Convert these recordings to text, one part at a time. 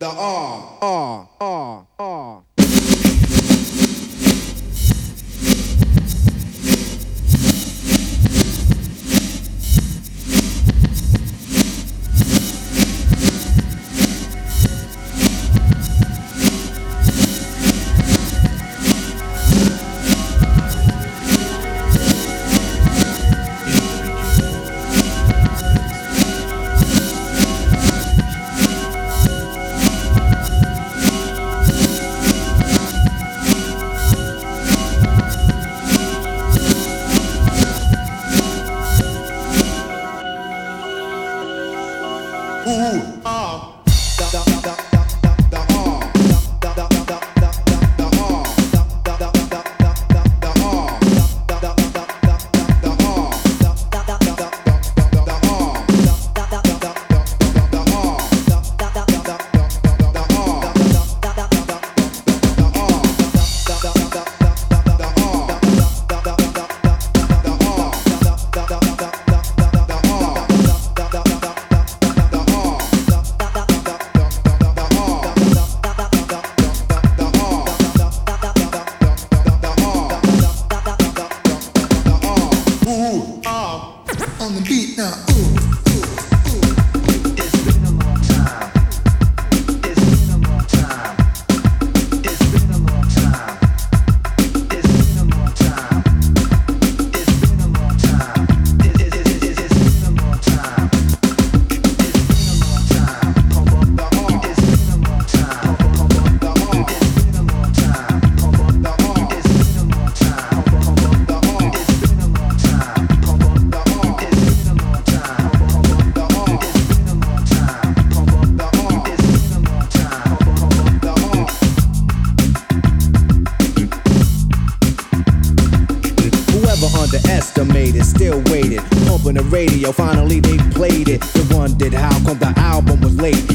the R, R, R, R.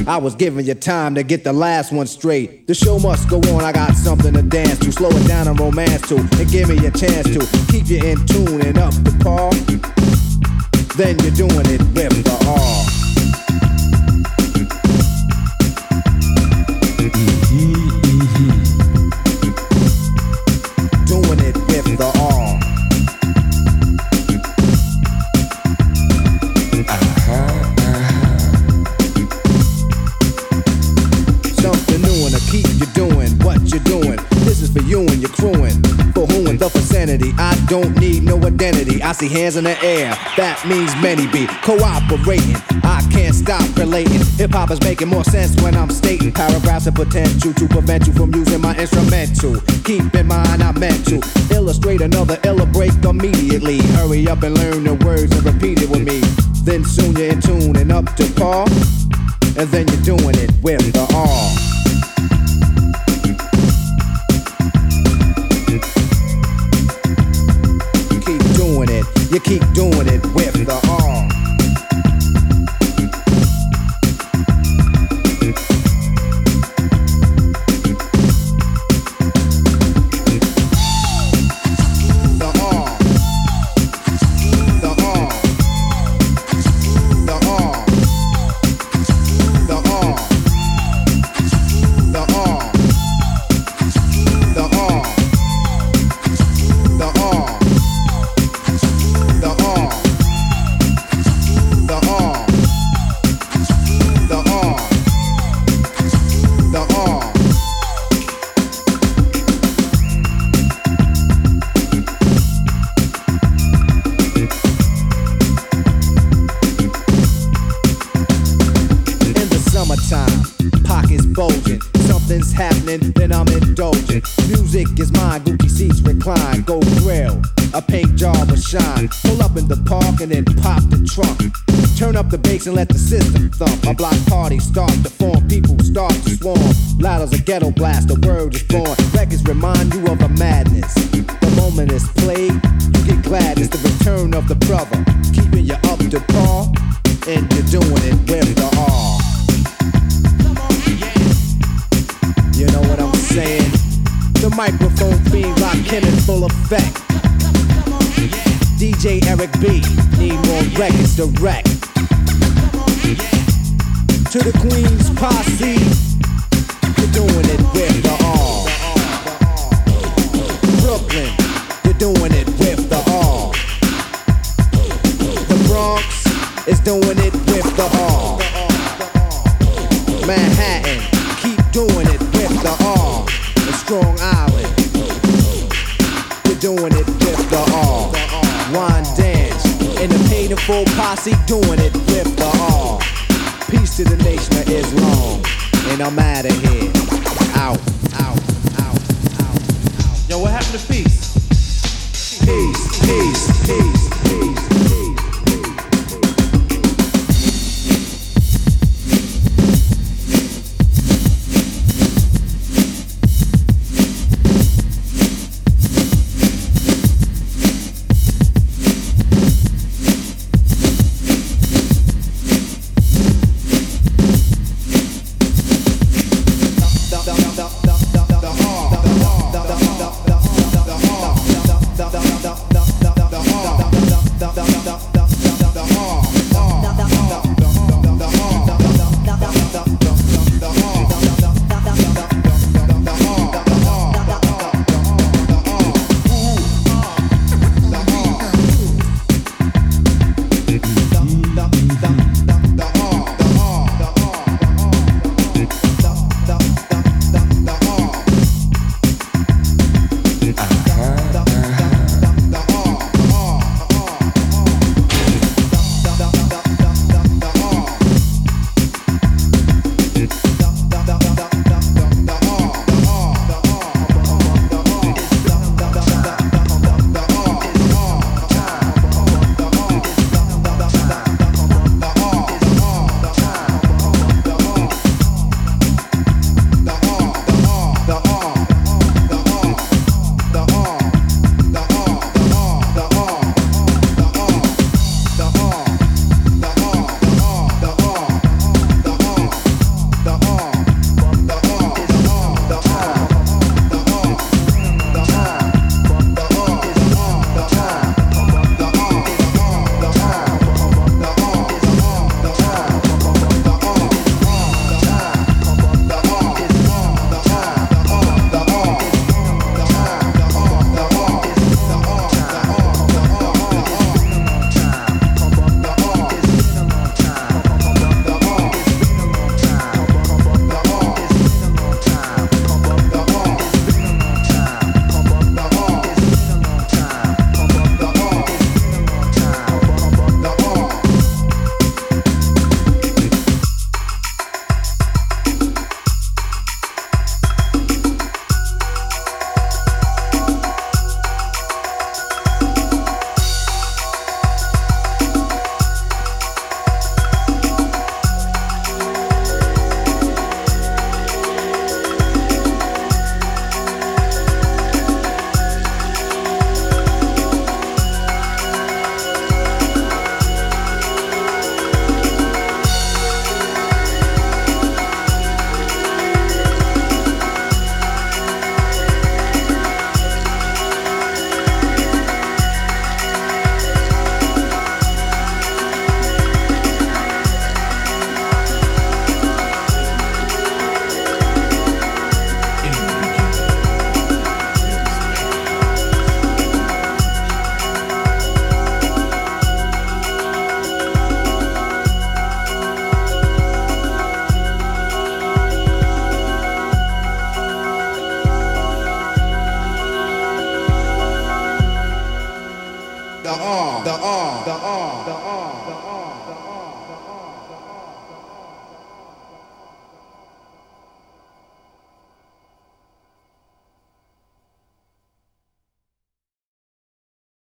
I was giving you time to get the last one straight. The show must go on, I got something to dance to. Slow it down and romance to, and give me a chance to keep you in tune and up to par. Then you're doing it with the R. I see hands in the air, that means many be cooperating. I can't stop relating. Hip hop is making more sense when I'm stating paragraphs of potential to prevent you from using my instrumental. Keep in mind, I meant to illustrate another illa break immediately. Hurry up and learn the words and repeat it with me. Then soon you're in tune and up to par. And then you're doing it Oh. And then pop the trunk. Turn up the bass and let the system thump. A block party start to form, people start to swarm. Loud as a ghetto blast, the word is born. Records remind you of a madness. The moment is played, you get glad it's the return of the brother. Keeping you up to par, and you're doing it with direct, it's direct. To the Queen's posse, you're doing it with the all. Brooklyn, you're doing it with the all. The Bronx is doing it with the all. Manhattan, keep doing it with the all. The Strong Island, you're doing it. Painful posse, doing it with the R. Peace to the nation of Islam, and I'm out of here. Out, out, out, out, out. Yo, what happened to peace? Peace.